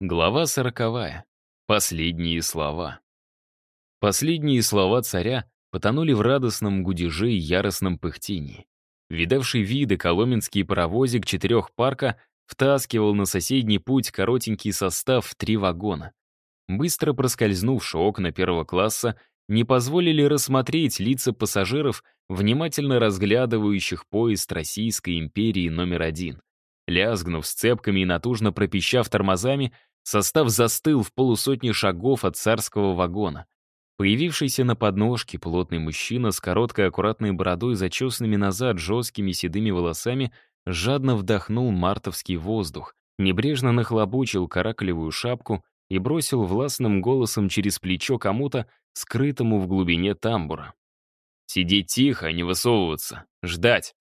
Глава сороковая. Последние слова. Последние слова царя потонули в радостном гудеже и яростном пыхтении. Видавший виды коломенский паровозик четырех парка втаскивал на соседний путь коротенький состав в три вагона. Быстро проскользнувшие окна первого класса не позволили рассмотреть лица пассажиров, внимательно разглядывающих поезд Российской империи номер один. Лязгнув сцепками и натужно пропищав тормозами, Состав застыл в полусотни шагов от царского вагона. Появившийся на подножке плотный мужчина с короткой аккуратной бородой, зачесанными назад жесткими седыми волосами, жадно вдохнул мартовский воздух, небрежно нахлобучил каракулевую шапку и бросил властным голосом через плечо кому-то, скрытому в глубине тамбура. «Сидеть тихо, не высовываться. Ждать!»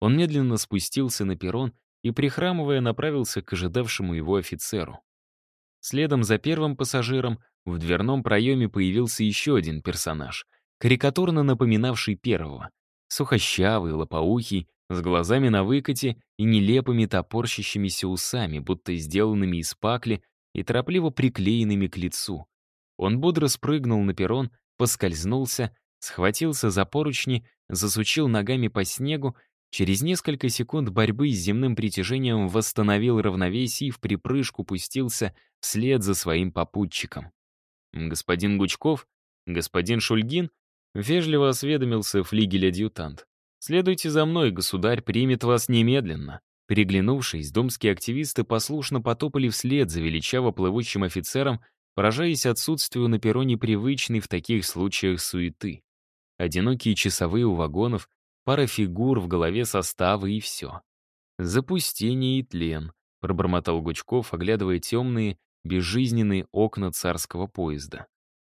Он медленно спустился на перрон и, прихрамывая, направился к ожидавшему его офицеру. Следом за первым пассажиром в дверном проеме появился еще один персонаж, карикатурно напоминавший первого. Сухощавый, лопоухий, с глазами на выкате и нелепыми топорщащимися усами, будто сделанными из пакли и торопливо приклеенными к лицу. Он бодро спрыгнул на перрон, поскользнулся, схватился за поручни, засучил ногами по снегу Через несколько секунд борьбы с земным притяжением восстановил равновесие и в припрыжку пустился вслед за своим попутчиком. «Господин Гучков? Господин Шульгин?» — вежливо осведомился флигель-адъютант. «Следуйте за мной, государь примет вас немедленно». Переглянувшись, домские активисты послушно потопали вслед за величаво плывущим офицером, поражаясь отсутствию на перроне привычной в таких случаях суеты. Одинокие часовые у вагонов пара фигур в голове состава и все. «Запустение и тлен», — пробормотал Гучков, оглядывая темные, безжизненные окна царского поезда.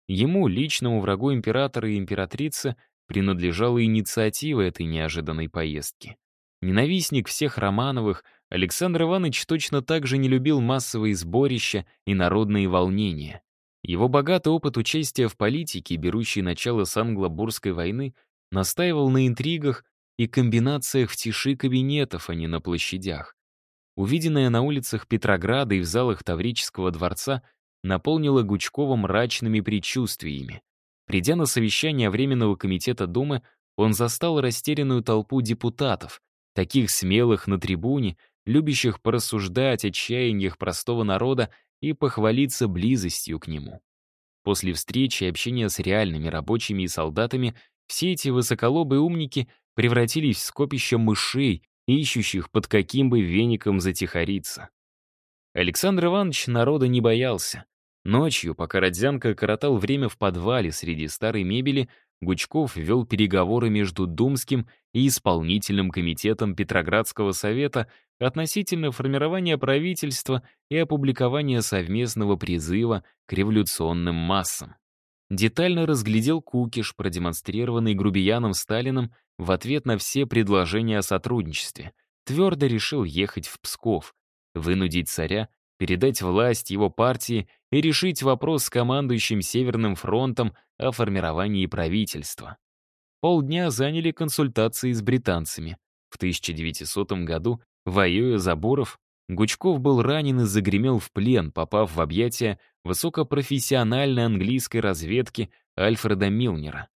Ему, личному врагу императора и императрицы, принадлежала инициатива этой неожиданной поездки. Ненавистник всех Романовых, Александр Иванович точно так же не любил массовые сборища и народные волнения. Его богатый опыт участия в политике, берущий начало с англо-бурской войны, настаивал на интригах и комбинациях в тиши кабинетов, а не на площадях. Увиденное на улицах Петрограда и в залах Таврического дворца наполнило Гучкова мрачными предчувствиями. Придя на совещание Временного комитета Думы, он застал растерянную толпу депутатов, таких смелых на трибуне, любящих порассуждать о чаяниях простого народа и похвалиться близостью к нему. После встречи и общения с реальными рабочими и солдатами все эти высоколобые умники превратились в скопище мышей, ищущих под каким бы веником затихариться. Александр Иванович народа не боялся. Ночью, пока Родзянко коротал время в подвале среди старой мебели, Гучков вел переговоры между Думским и исполнительным комитетом Петроградского совета относительно формирования правительства и опубликования совместного призыва к революционным массам детально разглядел кукиш, продемонстрированный грубияном Сталином в ответ на все предложения о сотрудничестве. Твердо решил ехать в Псков, вынудить царя, передать власть его партии и решить вопрос с командующим Северным фронтом о формировании правительства. Полдня заняли консультации с британцами. В 1900 году, воюя за Буров, Гучков был ранен и загремел в плен, попав в объятия высокопрофессиональной английской разведки Альфреда Милнера.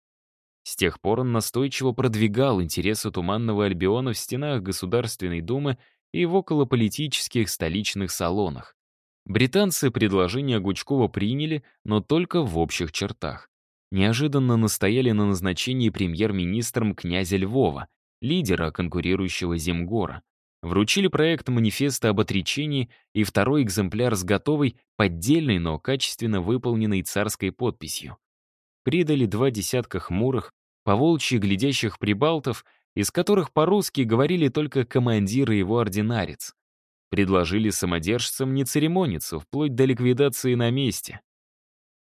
С тех пор он настойчиво продвигал интересы Туманного Альбиона в стенах Государственной Думы и в околополитических столичных салонах. Британцы предложение Гучкова приняли, но только в общих чертах. Неожиданно настояли на назначении премьер-министром князя Львова, лидера конкурирующего Земгора. Вручили проект манифеста об отречении и второй экземпляр с готовой, поддельной, но качественно выполненной царской подписью. Придали два десятка хмурых, поволчьи глядящих прибалтов, из которых по-русски говорили только командир и его ординарец. Предложили самодержцам не церемониться, вплоть до ликвидации на месте.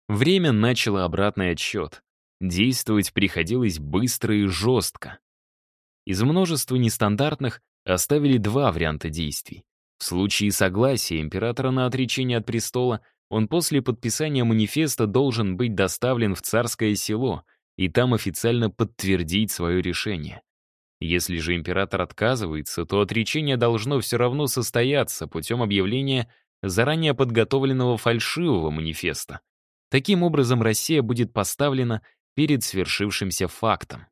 Время начало обратный отсчет. Действовать приходилось быстро и жестко. Из множества нестандартных оставили два варианта действий. В случае согласия императора на отречение от престола, он после подписания манифеста должен быть доставлен в царское село и там официально подтвердить свое решение. Если же император отказывается, то отречение должно все равно состояться путем объявления заранее подготовленного фальшивого манифеста. Таким образом, Россия будет поставлена перед свершившимся фактом.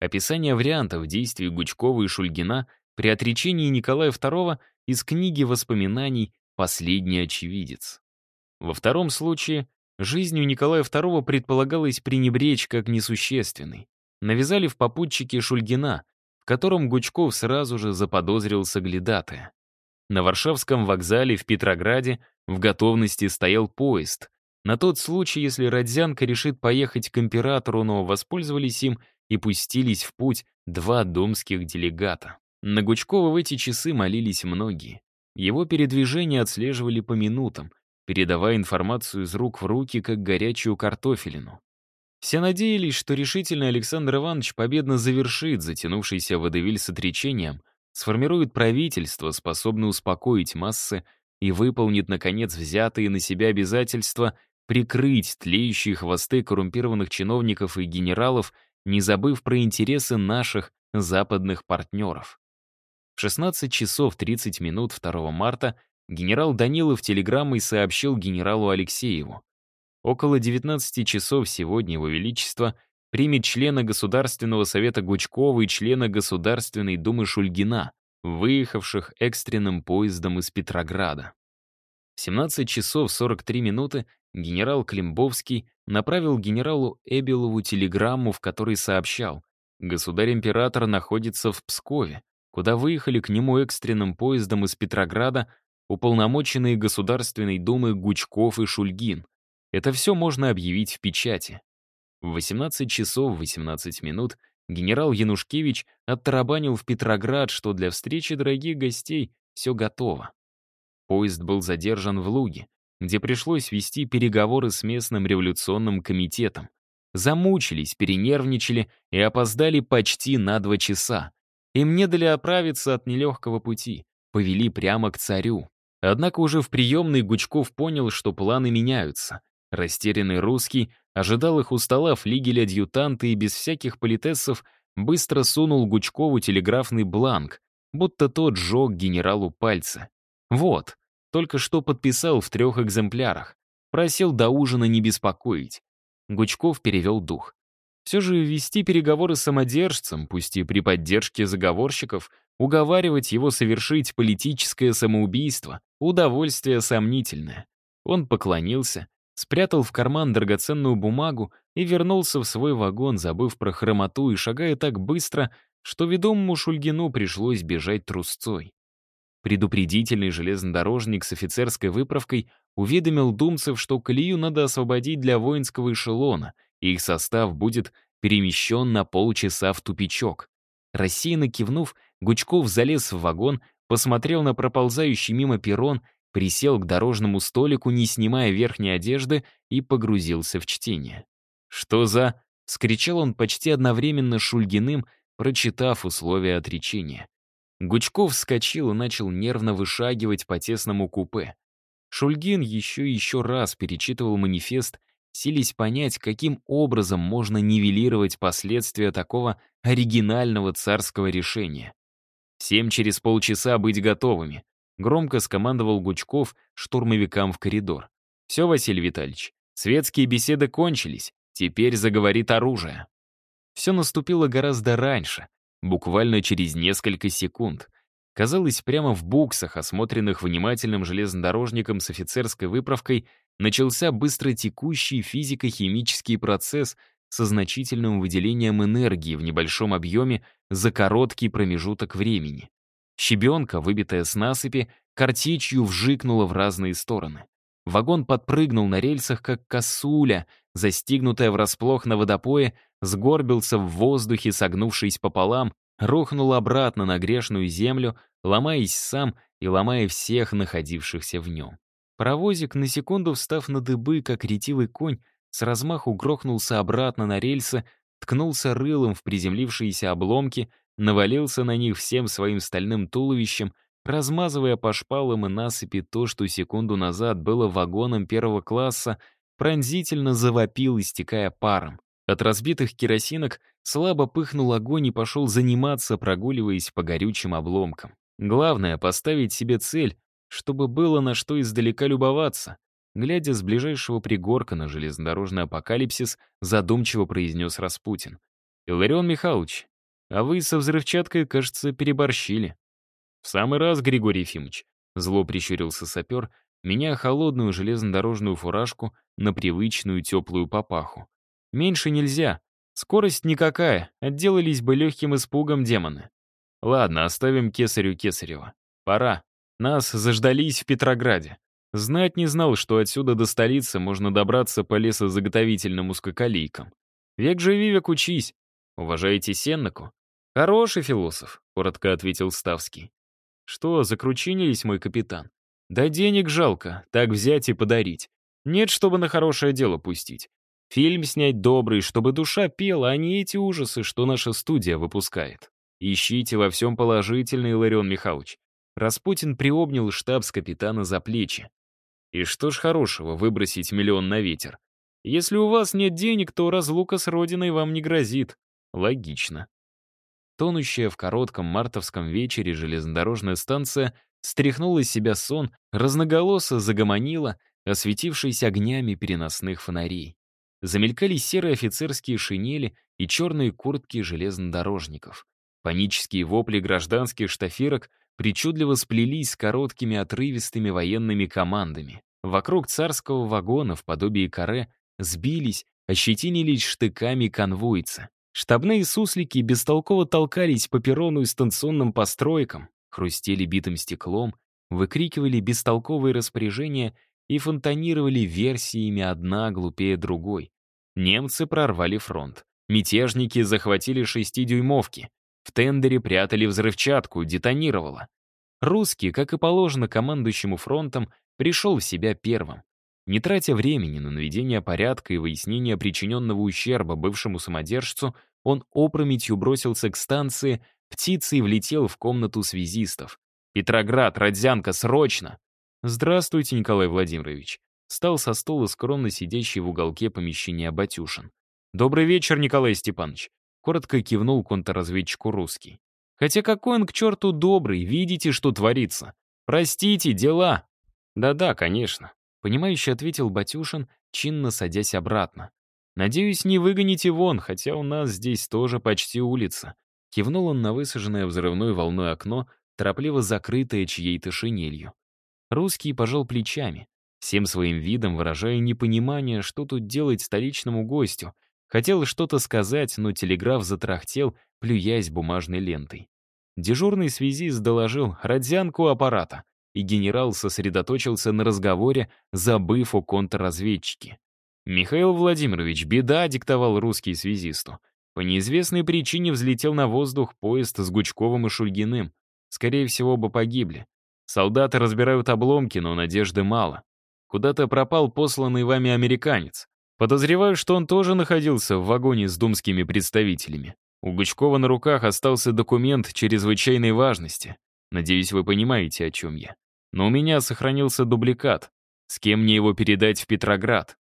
Описание вариантов действий Гучкова и Шульгина при отречении Николая II из книги воспоминаний «Последний очевидец». Во втором случае жизнью Николая II предполагалось пренебречь как несущественной. Навязали в попутчике Шульгина, в котором Гучков сразу же заподозрил соглядатая. На Варшавском вокзале в Петрограде в готовности стоял поезд. На тот случай, если Родзянко решит поехать к императору, но воспользовались им и пустились в путь два домских делегата. На Гучкова в эти часы молились многие. Его передвижения отслеживали по минутам, передавая информацию из рук в руки, как горячую картофелину. Все надеялись, что решительный Александр Иванович победно завершит затянувшийся водевиль с отречением, сформирует правительство, способное успокоить массы и выполнит, наконец, взятые на себя обязательства прикрыть тлеющие хвосты коррумпированных чиновников и генералов, не забыв про интересы наших западных партнеров. В 16 часов 30 минут 2 марта генерал Данилов телеграммой сообщил генералу Алексееву. Около 19 часов сегодня Его Величество примет члена Государственного совета Гучкова и члена Государственной думы Шульгина, выехавших экстренным поездом из Петрограда. В 17 часов 43 минуты генерал Климбовский направил генералу Эбелову телеграмму, в которой сообщал, государь-император находится в Пскове, куда выехали к нему экстренным поездом из Петрограда уполномоченные Государственной Думы Гучков и Шульгин. Это все можно объявить в печати. В 18 часов 18 минут генерал Янушкевич оттарабанил в Петроград, что для встречи дорогих гостей все готово. Поезд был задержан в Луге, где пришлось вести переговоры с местным революционным комитетом. Замучились, перенервничали и опоздали почти на два часа. Им не дали оправиться от нелегкого пути, повели прямо к царю. Однако уже в приемной Гучков понял, что планы меняются. Растерянный русский ожидал их у стола флигель-адъютанта и без всяких политессов быстро сунул Гучкову телеграфный бланк, будто тот сжег генералу пальцы. Вот, только что подписал в трех экземплярах. Просил до ужина не беспокоить. Гучков перевел дух. Все же вести переговоры с самодержцем, пусть и при поддержке заговорщиков, уговаривать его совершить политическое самоубийство — удовольствие сомнительное. Он поклонился, спрятал в карман драгоценную бумагу и вернулся в свой вагон, забыв про хромоту и шагая так быстро, что ведомому Шульгину пришлось бежать трусцой. Предупредительный железнодорожник с офицерской выправкой уведомил думцев, что колею надо освободить для воинского эшелона, их состав будет перемещен на полчаса в тупичок. Рассеянно кивнув, Гучков залез в вагон, посмотрел на проползающий мимо перрон, присел к дорожному столику, не снимая верхней одежды, и погрузился в чтение. «Что за...» — скричал он почти одновременно Шульгиным, прочитав условия отречения. Гучков вскочил и начал нервно вышагивать по тесному купе. Шульгин еще и еще раз перечитывал манифест, сились понять, каким образом можно нивелировать последствия такого оригинального царского решения. «Всем через полчаса быть готовыми», — громко скомандовал Гучков штурмовикам в коридор. «Все, Василий Витальевич, светские беседы кончились, теперь заговорит оружие». Все наступило гораздо раньше, буквально через несколько секунд. Казалось, прямо в буксах, осмотренных внимательным железнодорожником с офицерской выправкой, начался быстротекущий физико-химический процесс со значительным выделением энергии в небольшом объеме за короткий промежуток времени. Щебенка, выбитая с насыпи, картечью вжикнула в разные стороны. Вагон подпрыгнул на рельсах, как косуля, застигнутая врасплох на водопое, сгорбился в воздухе, согнувшись пополам, рухнул обратно на грешную землю, ломаясь сам и ломая всех находившихся в нем. Паровозик, на секунду встав на дыбы, как ретивый конь, с размаху грохнулся обратно на рельсы, ткнулся рылом в приземлившиеся обломки, навалился на них всем своим стальным туловищем, размазывая по шпалам и насыпи то, что секунду назад было вагоном первого класса, пронзительно завопил, истекая паром. От разбитых керосинок слабо пыхнул огонь и пошел заниматься, прогуливаясь по горючим обломкам. Главное — поставить себе цель чтобы было на что издалека любоваться. Глядя с ближайшего пригорка на железнодорожный апокалипсис, задумчиво произнес Распутин. «Иларион Михайлович, а вы со взрывчаткой, кажется, переборщили». «В самый раз, Григорий Ефимович», — зло прищурился сапер, меня холодную железнодорожную фуражку на привычную теплую папаху. «Меньше нельзя. Скорость никакая, отделались бы легким испугом демоны. Ладно, оставим кесарю кесарева. Пора. Нас заждались в Петрограде. Знать не знал, что отсюда до столицы можно добраться по лесозаготовительным узкоколейкам. Век живи, век учись. Уважаете Сеннаку? Хороший философ, коротко ответил Ставский. Что, закручинились, мой капитан? Да денег жалко, так взять и подарить. Нет, чтобы на хорошее дело пустить. Фильм снять добрый, чтобы душа пела, а не эти ужасы, что наша студия выпускает. Ищите во всем положительный, Иларион Михайлович. Распутин приобнял штабс-капитана за плечи. И что ж хорошего выбросить миллион на ветер? Если у вас нет денег, то разлука с родиной вам не грозит. Логично. Тонущая в коротком мартовском вечере железнодорожная станция стряхнула из себя сон, разноголосо загомонила, осветившись огнями переносных фонарей. Замелькали серые офицерские шинели и черные куртки железнодорожников. Панические вопли гражданских штафирок причудливо сплелись с короткими отрывистыми военными командами. Вокруг царского вагона в подобии каре сбились, ощетинились штыками конвойцы. Штабные суслики бестолково толкались по перрону и станционным постройкам, хрустели битым стеклом, выкрикивали бестолковые распоряжения и фонтанировали версиями одна глупее другой. Немцы прорвали фронт. Мятежники захватили шестидюймовки. В тендере прятали взрывчатку, детонировало. Русский, как и положено командующему фронтом, пришел в себя первым. Не тратя времени на наведение порядка и выяснение причиненного ущерба бывшему самодержцу, он опрометью бросился к станции, птицей влетел в комнату связистов. «Петроград, Родзянка, срочно!» «Здравствуйте, Николай Владимирович», — стал со стула скромно сидящий в уголке помещения Батюшин. «Добрый вечер, Николай Степанович», — коротко кивнул контрразведчику русский. «Хотя какой он к черту добрый, видите, что творится. Простите, дела». «Да-да, конечно», — понимающе ответил Батюшин, чинно садясь обратно. «Надеюсь, не выгоните вон, хотя у нас здесь тоже почти улица». Кивнул он на высаженное взрывной волной окно, торопливо закрытое чьей-то шинелью. Русский пожал плечами, всем своим видом выражая непонимание, что тут делать столичному гостю. Хотел что-то сказать, но телеграф затрахтел, плюясь бумажной лентой. Дежурный связист доложил «Родзянку аппарата», и генерал сосредоточился на разговоре, забыв о контрразведчике. «Михаил Владимирович, беда», — диктовал русский связисту. По неизвестной причине взлетел на воздух поезд с Гучковым и Шульгиным. Скорее всего, бы погибли. Солдаты разбирают обломки, но надежды мало. Куда-то пропал посланный вами американец. Подозреваю, что он тоже находился в вагоне с думскими представителями. У Гучкова на руках остался документ чрезвычайной важности. Надеюсь, вы понимаете, о чем я. Но у меня сохранился дубликат. С кем мне его передать в Петроград?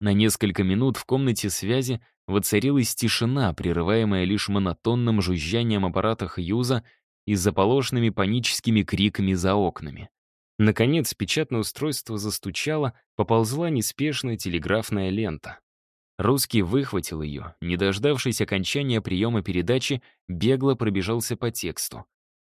На несколько минут в комнате связи воцарилась тишина, прерываемая лишь монотонным жужжанием аппарата Хьюза и заполошенными паническими криками за окнами. Наконец, печатное устройство застучало, поползла неспешная телеграфная лента. Русский выхватил ее, не дождавшись окончания приема передачи, бегло пробежался по тексту.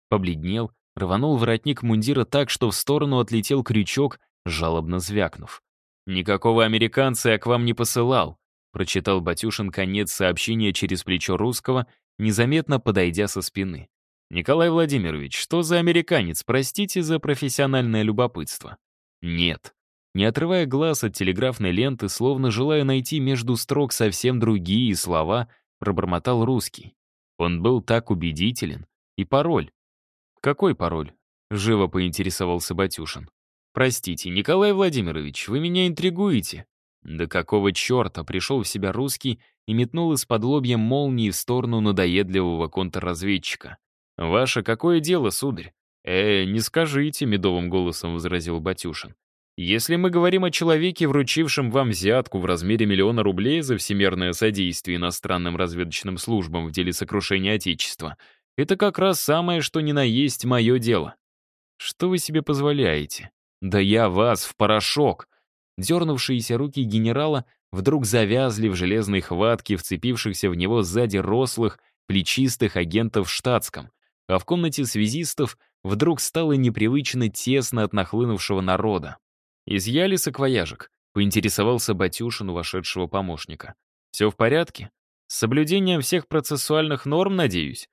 Побледнел, рванул воротник мундира так, что в сторону отлетел крючок, жалобно звякнув. «Никакого американца я к вам не посылал», прочитал Батюшин конец сообщения через плечо русского, незаметно подойдя со спины. «Николай Владимирович, что за американец? Простите за профессиональное любопытство». «Нет». Не отрывая глаз от телеграфной ленты, словно желая найти между строк совсем другие слова, пробормотал русский. Он был так убедителен. И пароль. «Какой пароль?» — живо поинтересовался Батюшин. «Простите, Николай Владимирович, вы меня интригуете». Да какого черта пришел в себя русский и метнул из-под лобья молнии в сторону надоедливого контрразведчика. «Ваше какое дело, сударь?» «Э, не скажите», — медовым голосом возразил Батюшин. «Если мы говорим о человеке, вручившем вам взятку в размере миллиона рублей за всемирное содействие иностранным разведочным службам в деле сокрушения Отечества, это как раз самое, что ни на есть мое дело». Что вы себе позволяете? Да я вас в порошок!» Дернувшиеся руки генерала вдруг завязли в железной хватке вцепившихся в него сзади рослых, плечистых агентов в штатском, а в комнате связистов вдруг стало непривычно тесно от нахлынувшего народа. «Изъяли саквояжек?» — поинтересовался Батюшин у вошедшего помощника. «Все в порядке? С соблюдением всех процессуальных норм, надеюсь?»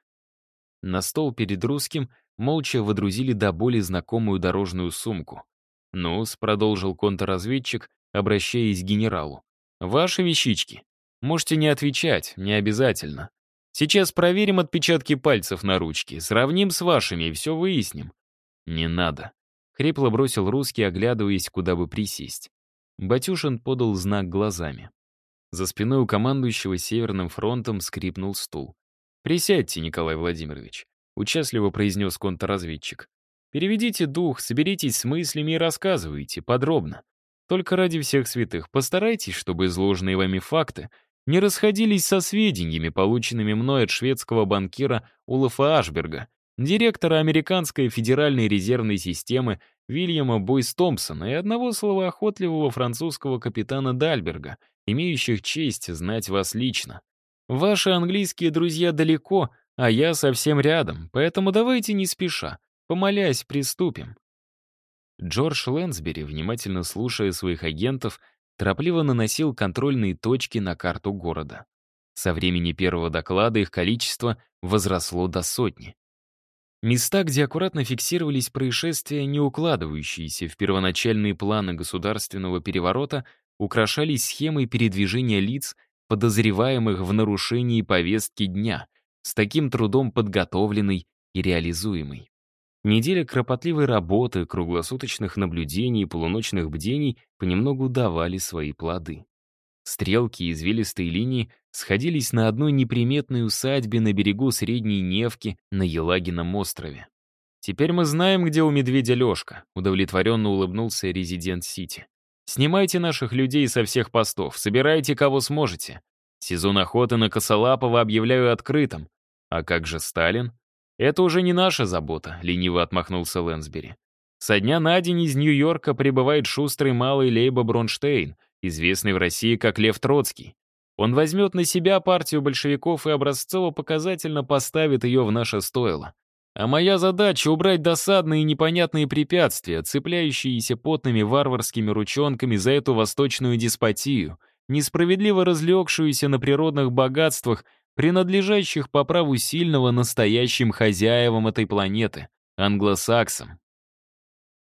На стол перед русским молча водрузили до боли знакомую дорожную сумку. «Ну-с», — продолжил контрразведчик, обращаясь к генералу. «Ваши вещички. Можете не отвечать, не обязательно. Сейчас проверим отпечатки пальцев на ручке, сравним с вашими и все выясним». «Не надо», — хрипло бросил русский, оглядываясь, куда бы присесть. Батюшин подал знак глазами. За спиной у командующего Северным фронтом скрипнул стул. «Присядьте, Николай Владимирович», — участливо произнес контрразведчик. «Переведите дух, соберитесь с мыслями и рассказывайте, подробно. Только ради всех святых постарайтесь, чтобы изложенные вами факты не расходились со сведениями, полученными мной от шведского банкира Улафа Ашберга, директора Американской федеральной резервной системы Вильяма Бойс Томпсона и одного словоохотливого французского капитана Дальберга, имеющих честь знать вас лично. Ваши английские друзья далеко, а я совсем рядом, поэтому давайте не спеша, помолясь, приступим». Джордж Лэнсбери, внимательно слушая своих агентов, торопливо наносил контрольные точки на карту города. Со времени первого доклада их количество возросло до сотни. Места, где аккуратно фиксировались происшествия, не укладывающиеся в первоначальные планы государственного переворота, украшались схемой передвижения лиц, подозреваемых в нарушении повестки дня, с таким трудом подготовленной и реализуемой. Неделя кропотливой работы, круглосуточных наблюдений и полуночных бдений понемногу давали свои плоды. Стрелки и извилистые линии сходились на одной неприметной усадьбе на берегу Средней Невки на Елагином острове. «Теперь мы знаем, где у медведя Лёшка», — удовлетворенно улыбнулся резидент Сити. «Снимайте наших людей со всех постов, собирайте кого сможете. Сезон охоты на Косолапова объявляю открытым. А как же Сталин?» «Это уже не наша забота», — лениво отмахнулся Лэнсбери. Со дня на день из Нью-Йорка прибывает шустрый малый Лейба Бронштейн, известный в России как Лев Троцкий. Он возьмет на себя партию большевиков и образцово-показательно поставит ее в наше стойло. А моя задача — убрать досадные и непонятные препятствия, цепляющиеся потными варварскими ручонками за эту восточную деспотию, несправедливо разлегшуюся на природных богатствах, принадлежащих по праву сильного настоящим хозяевам этой планеты, англосаксам.